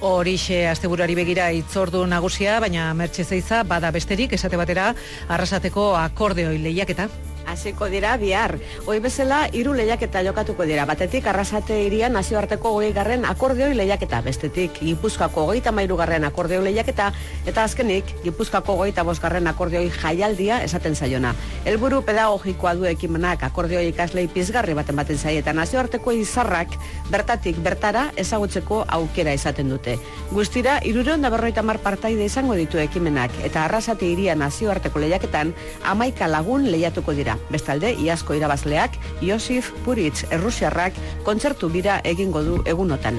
Horixe asteburari begira itzordu nagusia, baina mertxe zeiza bada besterik esate batera arrasateko akordeoi lehiaketa. Hasiko dira bihar. Hoi bezala hiru lehiaketa jokatuko dira. Batetik Arrasate irian nazioarteko 20 garren akordeoi lehiaketa, bestetik Gipuzkoako 33 garren akordeoi lehiaketa eta azkenik Gipuzkoako 25 garren akordeoi jaialdia esaten zaiona. Helburu pedagogikoa du ekimenak akordeoi ikaslei pizgarri baten baten zai eta nazioarteko izarrak bertatik bertara ezagutzeko aukera izaten dute. Guztira 350 partaide izango ditu ekimenak eta Arrasate iria nazioarteko lehiaketan 11 lagun lehiatuko dira. Bestalde, iazko irabazleak, Josif Puritz Errusiarrak kontzertu bira egingo du egunotan.